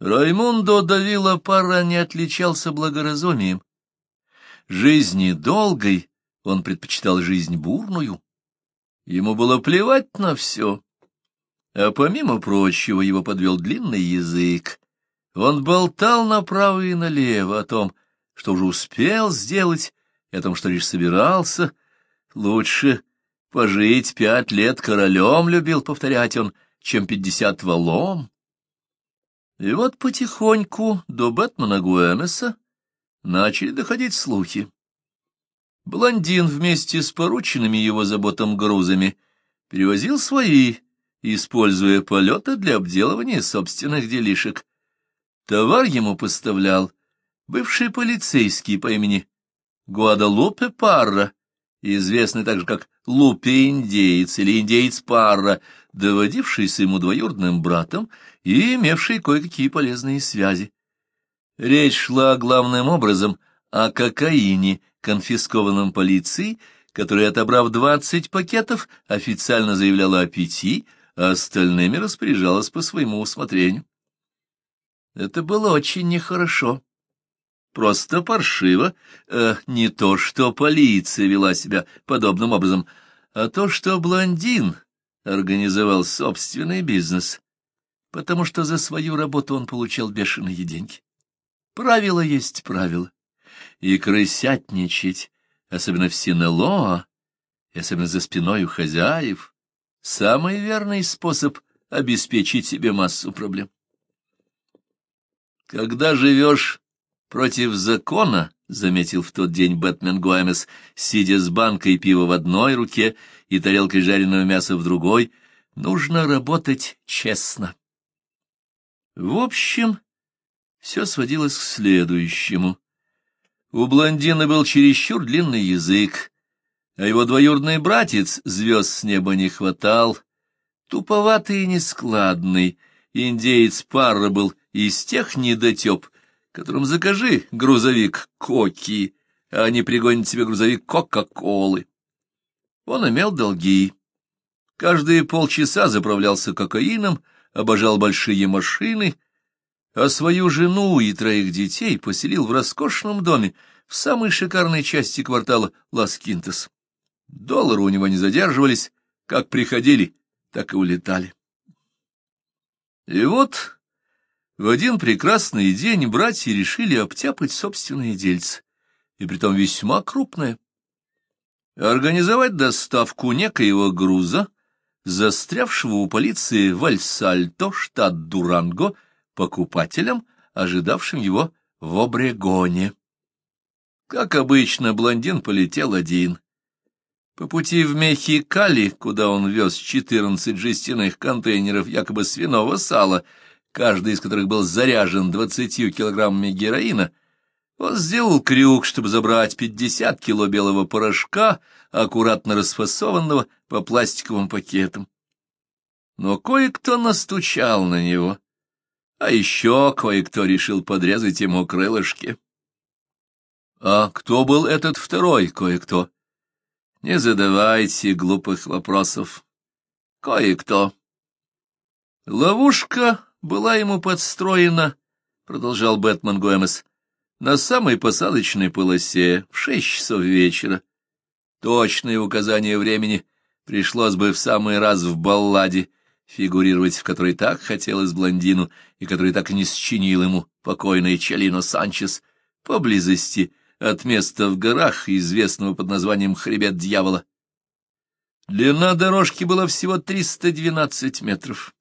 Раймондо давила пара не отличался благоразумием. Жизни долгой он предпочитал жизнь бурную. Ему было плевать на все. А помимо прочего его подвел длинный язык. Он болтал направо и налево о том, что уже успел сделать, и о том, что лишь собирался. Лучше пожить пять лет королем, любил повторять он, чем пятьдесят валом. И вот потихоньку до Бэтмена Гуэмеса начали доходить слухи. Блондин вместе с порученными его заботам грузами перевозил свои, используя полеты для обделывания собственных делишек. Товар ему поставлял бывший полицейский по имени Гуадалупе Парра, известный также как Лупе-индеец или индеец Парра, доводившийся ему двоюродным братом и имевший кое-какие полезные связи. Речь шла главным образом о кокаине, конфискованном полицией, которая, отобрав двадцать пакетов, официально заявляла о пяти, а остальными распоряжалась по своему усмотрению. Это было очень нехорошо. Просто паршиво. Э, не то, что полиция вела себя подобным образом, а то, что блондин организовал собственный бизнес, потому что за свою работу он получал бешеные деньги. Правило есть правило. И крысятничать, особенно в Синелоа, и особенно за спиной у хозяев, самый верный способ обеспечить себе массу проблем. Когда живешь против закона, — заметил в тот день Бэтмен Гуэмес, сидя с банкой пива в одной руке и тарелкой жареного мяса в другой, — нужно работать честно. В общем, все сводилось к следующему. У блондина был чересчур длинный язык, а его двоюродный братец звезд с неба не хватал. Туповатый и нескладный, индеец Парра был из тех недотеп, которым закажи грузовик Коки, а они пригонят тебе грузовик Кока-Колы. Он имел долги. Каждые полчаса заправлялся кокаином, обожал большие машины, а свою жену и троих детей поселил в роскошном доме в самой шикарной части квартала Лас-Кинтес. Доллары у него не задерживались, как приходили, так и улетали. И вот в один прекрасный день братья решили обтяпать собственные дельцы, и притом весьма крупное. Организовать доставку некоего груза, застрявшего у полиции в Альсальто, штат Дуранго, покупателям, ожидавшим его в Обрегоне. Как обычно, блондин полетел один. По пути в Мехикали, куда он вез четырнадцать жестяных контейнеров якобы свиного сала, каждый из которых был заряжен двадцатью килограммами героина, он сделал крюк, чтобы забрать пятьдесят кило белого порошка, аккуратно расфасованного по пластиковым пакетам. Но кое-кто настучал на него, а еще кое-кто решил подрезать ему крылышки. А кто был этот второй кое-кто? Не задавайте глупых вопросов. Кое-кто. Ловушка была ему подстроена, — продолжал Бэтмен Гомес, — на самой посадочной полосе в шесть часов вечера. Точное указание времени пришлось бы в самый раз в балладе, фигурировать в которой так хотелось блондину и который так и не счинил ему покойный Чалино Санчес, поблизости от места в горах, известного под названием «Хребет дьявола». Длина дорожки была всего 312 метров.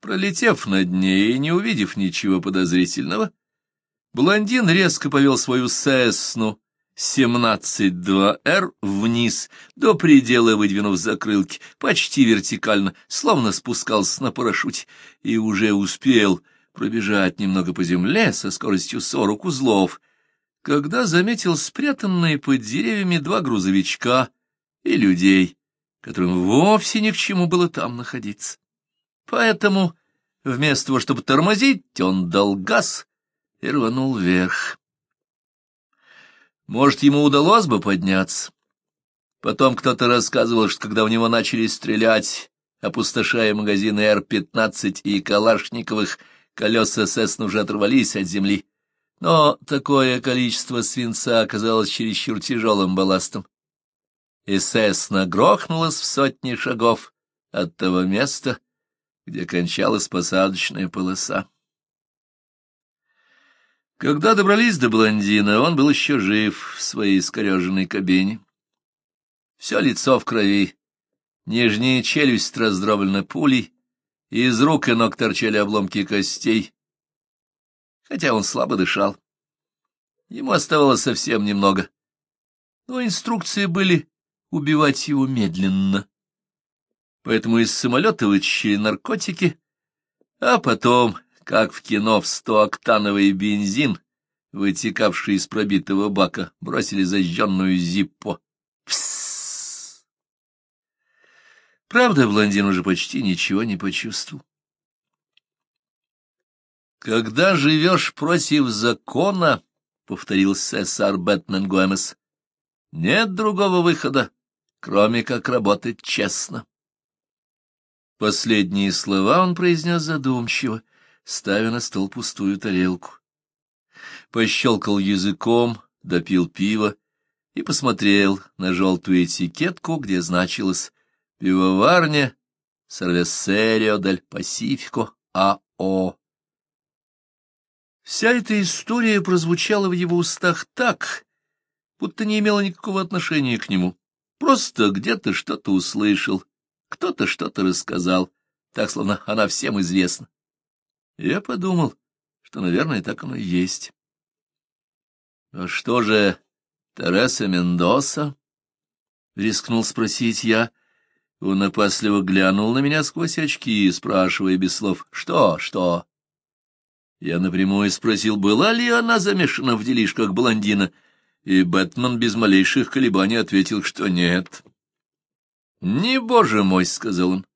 Пролетев над ней и не увидев ничего подозрительного, блондин резко повел свою Сесну 17-2Р вниз, до предела выдвинув закрылки, почти вертикально, словно спускался на парашюте, и уже успел пробежать немного по земле со скоростью 40 узлов, когда заметил спрятанные под деревьями два грузовичка и людей, которым вовсе ни к чему было там находиться. Поэтому вместо того, чтобы тормозить, он дал газ и рванул вверх. Может, ему удалось бы подняться. Потом кто-то рассказывал, что когда у него начали стрелять, опустошая магазины Р-15 и Калашниковых, колеса Сесна уже оторвались от земли, но такое количество свинца оказалось чересчур тяжелым балластом. И Сесна грохнулась в сотни шагов от того места, где кончалась посадочная полоса. Когда добрались до блондина, он был еще жив в своей искореженной кабине. Все лицо в крови, нижняя челюсть раздроблена пулей, из рук и ног торчали обломки костей, хотя он слабо дышал. Ему оставалось совсем немного, но инструкции были убивать его медленно. Поэтому из самолета вытащили наркотики, а потом, как в кино, в стооктановый бензин, вытекавший из пробитого бака, бросили зажженную зиппо. Псс! Правда, блондин уже почти ничего не почувствовал. «Когда живешь против закона, — повторил сессар Бэтмен Гомес, — нет другого выхода, кроме как работать честно. Последние слова он произнес задумчиво, ставя на стол пустую тарелку. Пощелкал языком, допил пиво и посмотрел на желтую этикетку, где значилось «Пивоварня Сервесерио дель Пасифико А.О». Вся эта история прозвучала в его устах так, будто не имела никакого отношения к нему. Просто где-то что-то услышал, кто-то что-то рассказал, так, словно она всем известна. Я подумал, что, наверное, так оно и есть. — А что же Тереса Мендоса? — рискнул спросить я. Он опасливо глянул на меня сквозь очки, спрашивая без слов «Что? Что?». Я напрямую спросил, была ли она замешана в делишках блондина, и Бэтмен без малейших колебаний ответил, что нет. «Не, боже мой», — сказал он.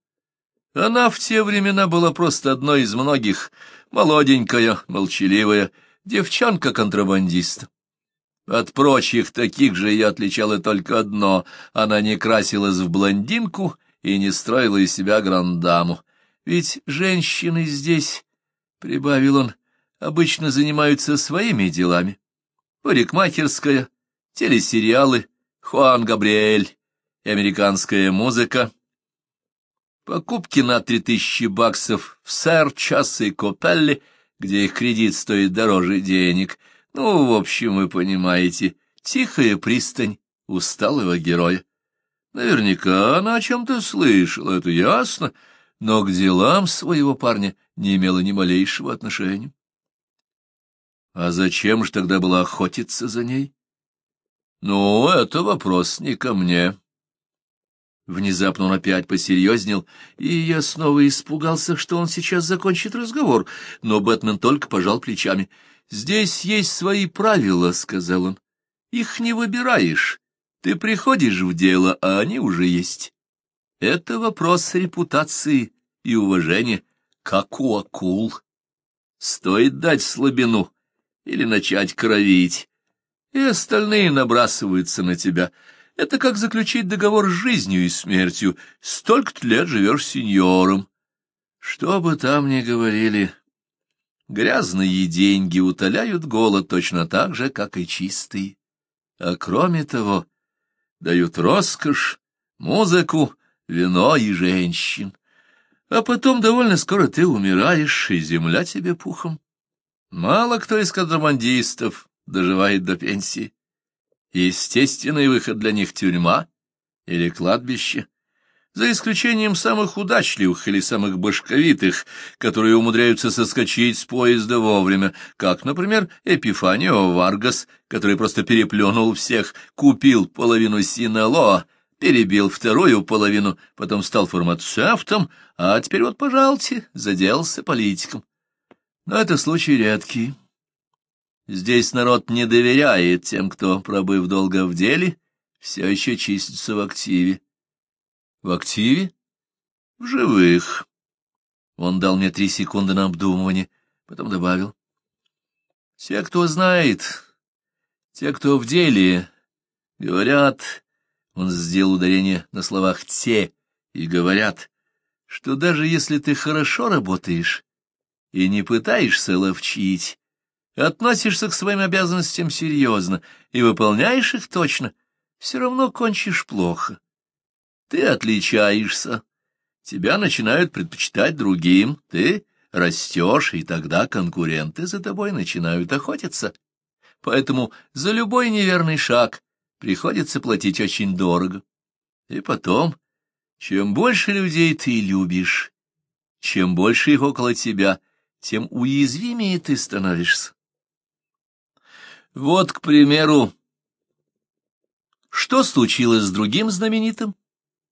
Она в те времена была просто одной из многих, молоденькая, молчаливая, девчонка-контрабандист. От прочих таких же я отличала только одно — она не красилась в блондинку и не строила из себя грандаму. Ведь женщины здесь прибавил он, — обычно занимаются своими делами. Парикмахерская, телесериалы, Хуан Габриэль и американская музыка. Покупки на три тысячи баксов в Сэр Час и Копелли, где их кредит стоит дороже денег. Ну, в общем, вы понимаете, тихая пристань усталого героя. Наверняка она о чем-то слышала, это ясно, — но к делам своего парня не имела ни малейшего отношения. А зачем же тогда было охотиться за ней? Ну, это вопрос не ко мне. Внезапно он опять посерьезнел, и я снова испугался, что он сейчас закончит разговор, но Бэтмен только пожал плечами. «Здесь есть свои правила», — сказал он. «Их не выбираешь. Ты приходишь в дело, а они уже есть. Это вопрос репутации и уважения, как у акул. Стоит дать слабину или начать кровить, и остальные набрасываются на тебя. Это как заключить договор с жизнью и смертью. Столько-то лет живешь сеньором. Что бы там ни говорили, грязные деньги утоляют голод точно так же, как и чистые. А кроме того, дают роскошь, музыку, вино и женщин. А потом довольно скоро ты умираешь, и земля тебе пухом. Мало кто из контрабандистов доживает до пенсии. Естественный выход для них — тюрьма или кладбище, за исключением самых удачливых или самых башковитых, которые умудряются соскочить с поезда вовремя, как, например, Эпифанио Варгас, который просто переплюнул всех, купил половину Синалоа, перебил вторую половину, потом стал фармацевтом, а теперь вот, пожалуйте, заделался политиком. Но это случай редкий. Здесь народ не доверяет тем, кто, пробыв долго в деле, все еще чистится в активе. В активе? В живых. Он дал мне три секунды на обдумывание, потом добавил. Те, кто знает, те, кто в деле, говорят, он сделал ударение на словах «те» и говорят, что даже если ты хорошо работаешь и не пытаешься ловчить, относишься к своим обязанностям серьезно и выполняешь их точно, все равно кончишь плохо. Ты отличаешься, тебя начинают предпочитать другим, ты растешь, и тогда конкуренты за тобой начинают охотиться. Поэтому за любой неверный шаг приходится платить очень дорого. И потом, чем больше людей ты любишь, чем больше их около тебя, тем уязвимее ты становишься. Вот, к примеру, что случилось с другим знаменитым?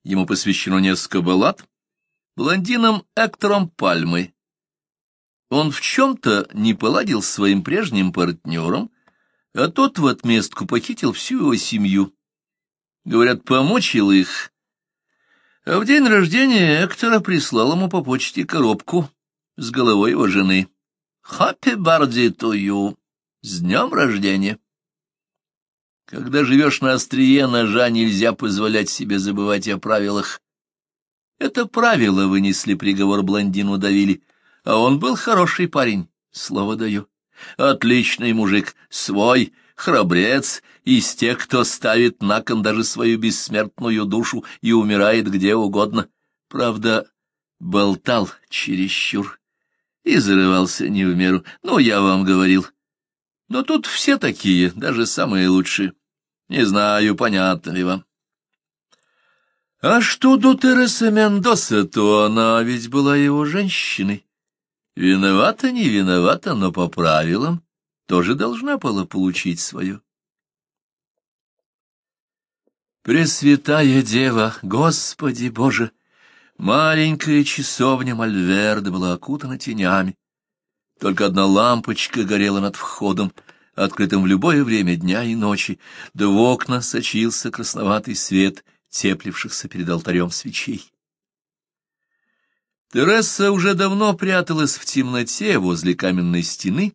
Ему посвящено несколько баллад. Блондином Эктором Пальмой. Он в чем-то не поладил с своим прежним партнером, а тот в отместку похитил всю его семью. Говорят, помучил их. А в день рождения Эктора прислал ему по почте коробку с головой его жены. «Happy birthday to you! С днем рождения!» Когда живешь на острие ножа, нельзя позволять себе забывать о правилах. Это правило вынесли приговор блондину давили, а он был хороший парень, слово даю. Отличный мужик, свой, храбрец, из тех, кто ставит на кон даже свою бессмертную душу и умирает где угодно. Правда, болтал чересчур и зарывался не в меру. Ну, я вам говорил. Но тут все такие, даже самые лучшие. Не знаю, понятно ли вам. А что до Тересы Мендоса, то она ведь была его женщиной. Виновата, не виновата, но по правилам тоже должна была получить свое. Пресвятая Дева, Господи Боже! Маленькая часовня Мальверда была окутана тенями. Только одна лампочка горела над входом, открытым в любое время дня и ночи, да в окна сочился красноватый свет теплившихся перед алтарем свечей. Тереса уже давно пряталась в темноте возле каменной стены,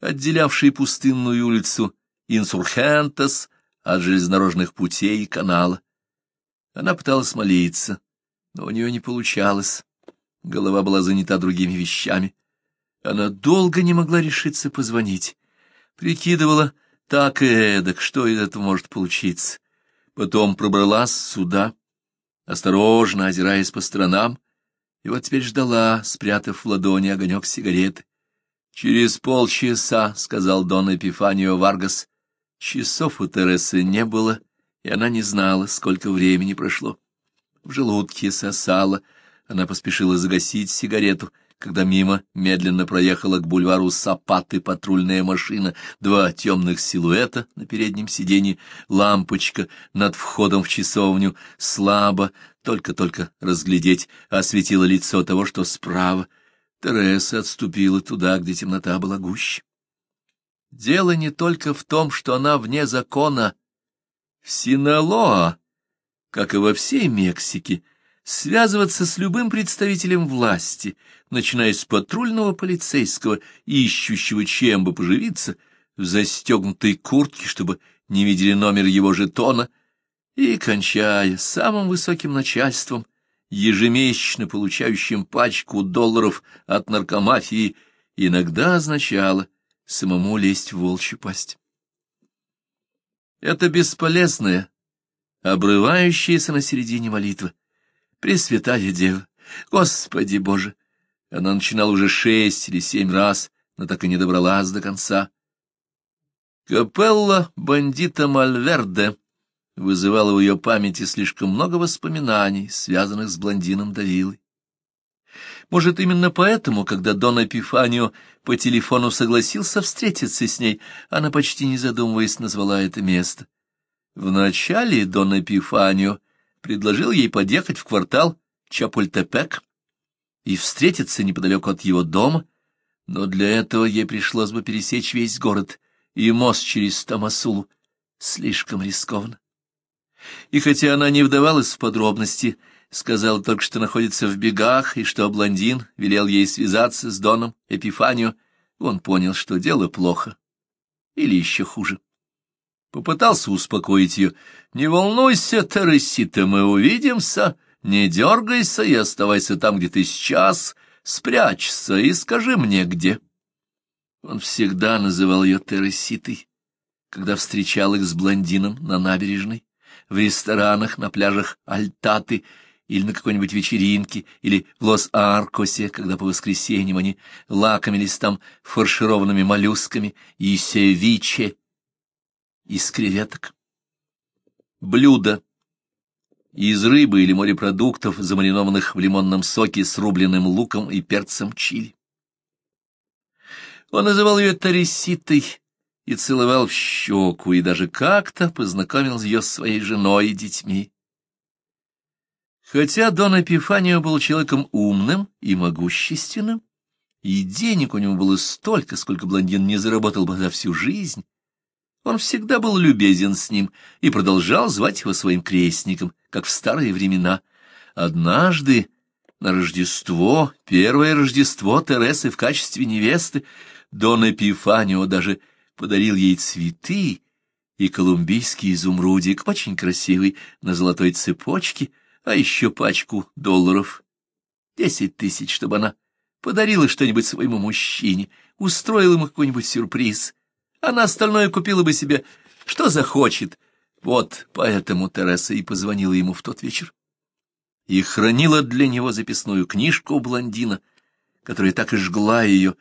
отделявшей пустынную улицу Инсурхентас от железнодорожных путей и канала. Она пыталась молиться, но у нее не получалось. Голова была занята другими вещами. Она долго не могла решиться позвонить. Прикидывала так и эдак, что из этого может получиться. Потом пробралась сюда, осторожно озираясь по сторонам, и вот теперь ждала, спрятав в ладони огонек сигареты. «Через полчаса», — сказал Дон Эпифанио Варгас. Часов у Тересы не было, и она не знала, сколько времени прошло. В желудке сосала, она поспешила загасить сигарету — когда мимо медленно проехала к бульвару Сапаты патрульная машина, два темных силуэта на переднем сиденье, лампочка над входом в часовню, слабо, только-только разглядеть, осветила лицо того, что справа. Тереса отступила туда, где темнота была гуще. Дело не только в том, что она вне закона. В Синалоа, как и во всей Мексике, связываться с любым представителем власти, начиная с патрульного полицейского, ищущего чем бы поживиться, в застегнутой куртке, чтобы не видели номер его жетона, и кончая самым высоким начальством, ежемесячно получающим пачку долларов от наркомафии, иногда означало самому лезть в волчью пасть. Это бесполезная, обрывающаяся на середине молитва — Пресвятая Дева, Господи Боже! Она начинала уже шесть или семь раз, но так и не добралась до конца. Капелла бандита Мальверде вызывала в ее памяти слишком много воспоминаний, связанных с блондином Давилой. Может, именно поэтому, когда Дон Эпифанио по телефону согласился встретиться с ней, она, почти не задумываясь, назвала это место. Вначале Дон Эпифанио предложил ей подъехать в квартал Чапультепек и встретиться неподалеку от его дома, но для этого ей пришлось бы пересечь весь город и мост через Тамасулу. Слишком рискованно. И хотя она не вдавалась в подробности, сказала только, что находится в бегах, и что блондин велел ей связаться с Доном Эпифанио, он понял, что дело плохо. Или еще хуже. Попытался успокоить ее. «Не волнуйся, Тересита, мы увидимся. Не дергайся и оставайся там, где ты сейчас. Спрячься и скажи мне, где. Он всегда называл ее Тереситой, когда встречал их с блондином на набережной, в ресторанах, на пляжах Альтаты или на какой-нибудь вечеринке, или в Лос-Аркосе, когда по воскресеньям они лакомились там фаршированными моллюсками и севиче из креветок. Блюдо из рыбы или морепродуктов, замаринованных в лимонном соке с рубленным луком и перцем чили. Он называл ее Тариситой и целовал в щеку, и даже как-то познакомил ее с своей женой и детьми. Хотя Дон Эпифанио был человеком умным и могущественным, и денег у него было столько, сколько блондин не заработал бы за всю жизнь, он всегда был любезен с ним и продолжал звать его своим крестником, как в старые времена. Однажды на Рождество, первое Рождество Тересы в качестве невесты, Дон Эпифанио даже подарил ей цветы и колумбийский изумрудик, очень красивый, на золотой цепочке, а еще пачку долларов. Десять тысяч, чтобы она подарила что-нибудь своему мужчине, устроила ему какой-нибудь сюрприз. А на остальное купила бы себе, что захочет. Вот поэтому Тереса и позвонила ему в тот вечер. И хранила для него записную книжку блондина, которая так и жгла ее,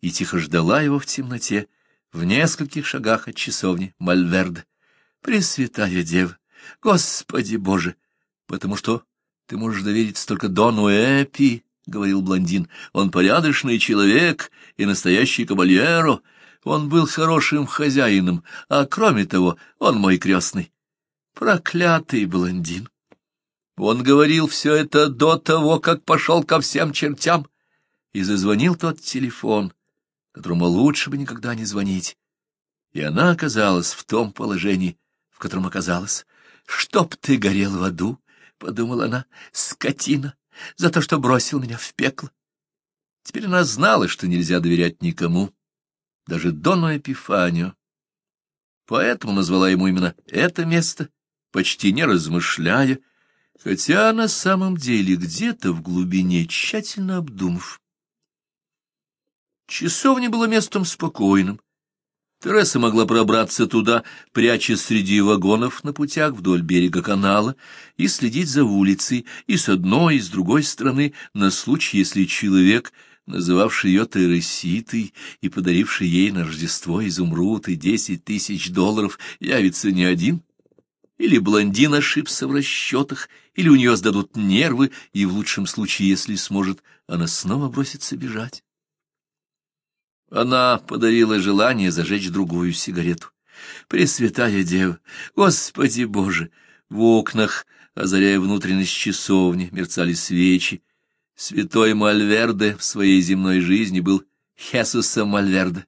и тихо ждала его в темноте, в нескольких шагах от часовни Мальверде. Пресвятая Дева, Господи Боже, потому что ты можешь довериться только Дону Эпи, — говорил блондин, — он порядочный человек и настоящий кабальеро, — он был хорошим хозяином, а кроме того, он мой крестный. Проклятый блондин! Он говорил все это до того, как пошел ко всем чертям, и зазвонил тот телефон, которому лучше бы никогда не звонить. И она оказалась в том положении, в котором оказалась. «Чтоб ты горел в аду!» — подумала она, — «скотина, за то, что бросил меня в пекло». Теперь она знала, что нельзя доверять никому, даже Дону Эпифанию. Поэтому назвала ему именно это место, почти не размышляя, хотя на самом деле где-то в глубине тщательно обдумав. Часовня была местом спокойным. Тереса могла пробраться туда, прячась среди вагонов на путях вдоль берега канала, и следить за улицей и с одной, и с другой стороны, на случай, если человек называвший ее Тереситой и подаривший ей на Рождество изумруд и десять тысяч долларов, явится не один? Или блондин ошибся в расчетах, или у нее сдадут нервы, и в лучшем случае, если сможет, она снова бросится бежать. Она подарила желание зажечь другую сигарету. Пресвятая Дева, Господи Боже! В окнах, озаряя внутренность часовни, мерцали свечи, Святой Мальверде в своей земной жизни был Хесусом Мальверде,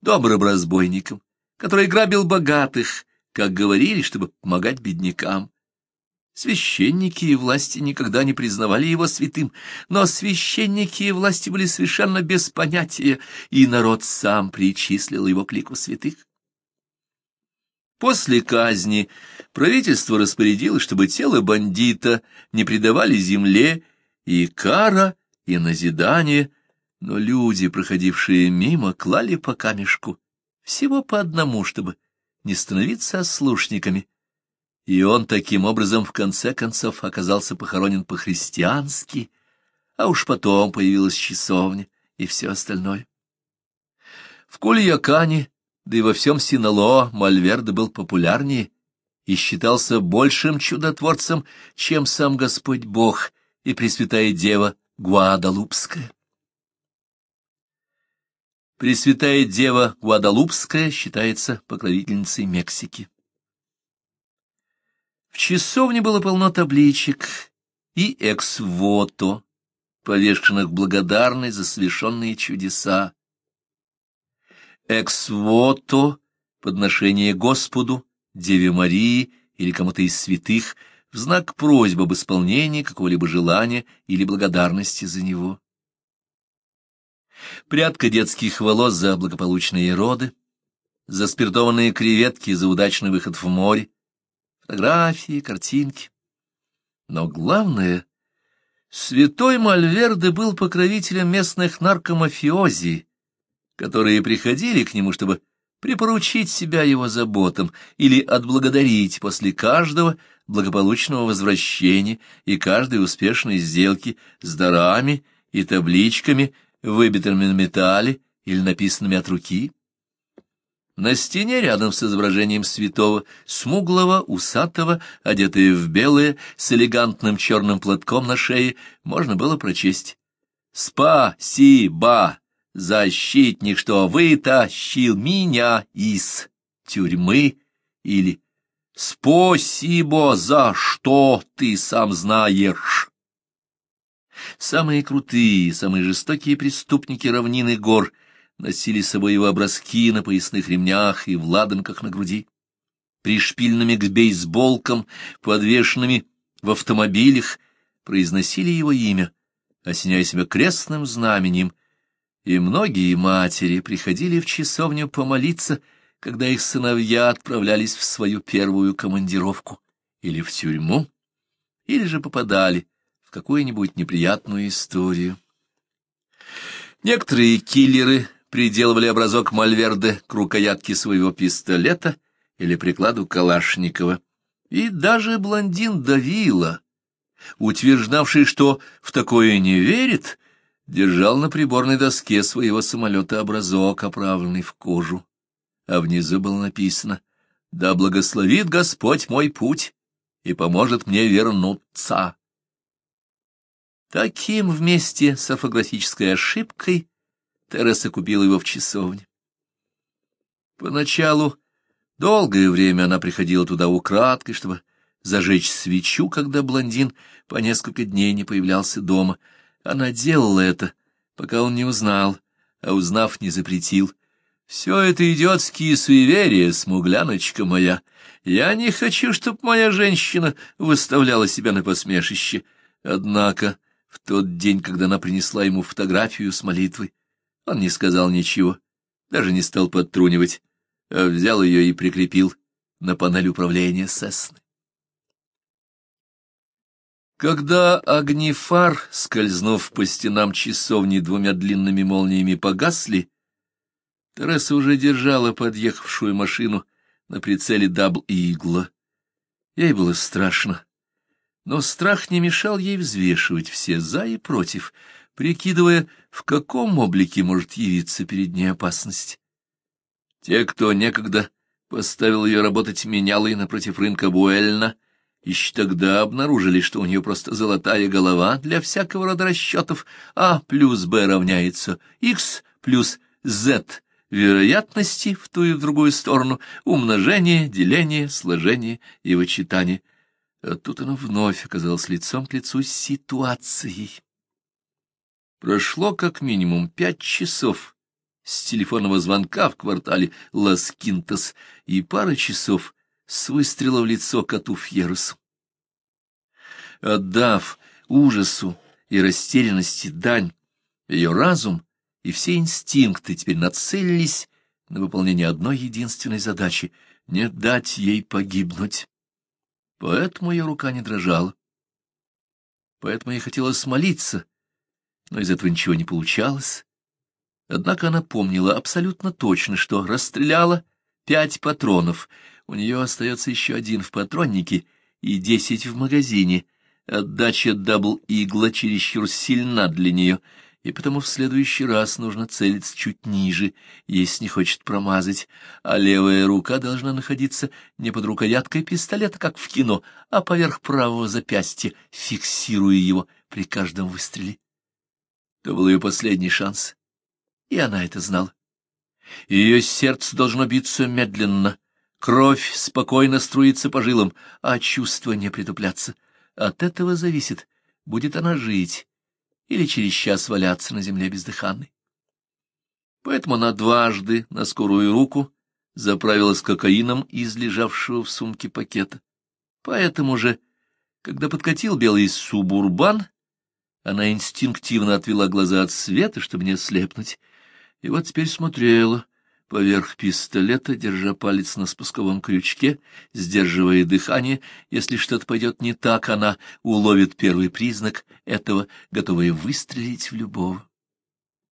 добрым разбойником, который грабил богатых, как говорили, чтобы помогать беднякам. Священники и власти никогда не признавали его святым, но священники и власти были совершенно без понятия, и народ сам причислил его к лику святых. После казни правительство распорядилось, чтобы тело бандита не предавали земле и кара, и назидание, но люди, проходившие мимо, клали по камешку, всего по одному, чтобы не становиться ослушниками. И он таким образом в конце концов оказался похоронен по-христиански, а уж потом появилась часовня и все остальное. В Кульякане, да и во всем Синало, Мальверде был популярнее и считался большим чудотворцем, чем сам Господь Бог, и Пресвятая Дева Гуадалупская. Пресвятая Дева Гуадалупская считается покровительницей Мексики. В часовне было полно табличек и экс-вото, повешенных благодарной за совершенные чудеса. Экс-вото — подношение Господу, Деве Марии или кому-то из святых — в знак просьбы об исполнении какого-либо желания или благодарности за него. Прядка детских волос за благополучные роды, за спиртованные креветки за удачный выход в море, фотографии, картинки. Но главное Святой Мальверде был покровителем местных наркомафиози, которые приходили к нему, чтобы припоручить себя его заботам или отблагодарить после каждого благополучного возвращения и каждой успешной сделки с дарами и табличками, выбитыми на металле или написанными от руки. На стене рядом с изображением святого, смуглого, усатого, одетые в белое, с элегантным черным платком на шее, можно было прочесть «Спасибо, защитник, что вытащил меня из тюрьмы» или «Спасибо за что ты сам знаешь». Самые крутые, самые жестокие преступники равнины гор — носили с собой его образки на поясных ремнях и в ладанках на груди. Пришпильными к бейсболкам, подвешенными в автомобилях, произносили его имя, осеняя себя крестным знаменем, и многие матери приходили в часовню помолиться, когда их сыновья отправлялись в свою первую командировку или в тюрьму, или же попадали в какую-нибудь неприятную историю. Некоторые киллеры приделывали образок Мальверде к рукоятке своего пистолета или прикладу Калашникова. И даже блондин Давила, утверждавший, что в такое не верит, держал на приборной доске своего самолета образок, оправленный в кожу. А внизу было написано «Да благословит Господь мой путь и поможет мне вернуться». Таким вместе с орфографической ошибкой Тереса купила его в часовне. Поначалу долгое время она приходила туда украдкой, чтобы зажечь свечу, когда блондин по несколько дней не появлялся дома. Она делала это, пока он не узнал, а узнав, не запретил. «Все это идиотские суеверия, смугляночка моя. Я не хочу, чтобы моя женщина выставляла себя на посмешище». Однако в тот день, когда она принесла ему фотографию с молитвой, он не сказал ничего, даже не стал подтрунивать, а взял ее и прикрепил на панель управления Сесны. Когда огни фар, скользнув по стенам часовни двумя длинными молниями, погасли, Тереса уже держала подъехавшую машину на прицеле дабл-игла. Ей было страшно, но страх не мешал ей взвешивать все «за» и «против», прикидывая, в каком облике может явиться перед ней опасность. Те, кто некогда поставил ее работать менялой напротив рынка Буэльна, еще тогда обнаружили, что у нее просто золотая голова для всякого рода расчетов, а плюс Б равняется X плюс Z вероятности в ту и в другую сторону, умножение, деление, сложение и вычитание. А тут она вновь оказалась лицом к лицу с ситуацией. Прошло как минимум пять часов с телефонного звонка в квартале Лас-Кинтас и пара часов с выстрела в лицо Коту Фьерросу. Отдав ужасу и растерянности дань, ее разум и все инстинкты теперь нацелились на выполнение одной единственной задачи — не дать ей погибнуть. Поэтому ее рука не дрожала. Поэтому ей хотелось молиться — но из этого ничего не получалось. Однако она помнила абсолютно точно, что расстреляла пять патронов, у нее остается еще один в патроннике и десять в магазине. Отдача дабл-игла чересчур сильна для нее, и потому в следующий раз нужно целиться чуть ниже, если не хочет промазать, а левая рука должна находиться не под рукояткой пистолета, как в кино, а поверх правого запястья, фиксируя его при каждом выстреле. То был ее последний шанс, и она это знала. Ее сердце должно биться медленно, кровь спокойно струится по жилам, а чувства не притупляться. От этого зависит, будет она жить или через час валяться на земле бездыханной. Поэтому она дважды на скорую руку заправилась кокаином из лежавшего в сумке пакета. Поэтому же, когда подкатил белый субурбан, она инстинктивно отвела глаза от света, чтобы не ослепнуть, и вот теперь смотрела, поверх пистолета, держа палец на спусковом крючке, сдерживая дыхание. Если что-то пойдет не так, она уловит первый признак этого, готовая выстрелить в любого.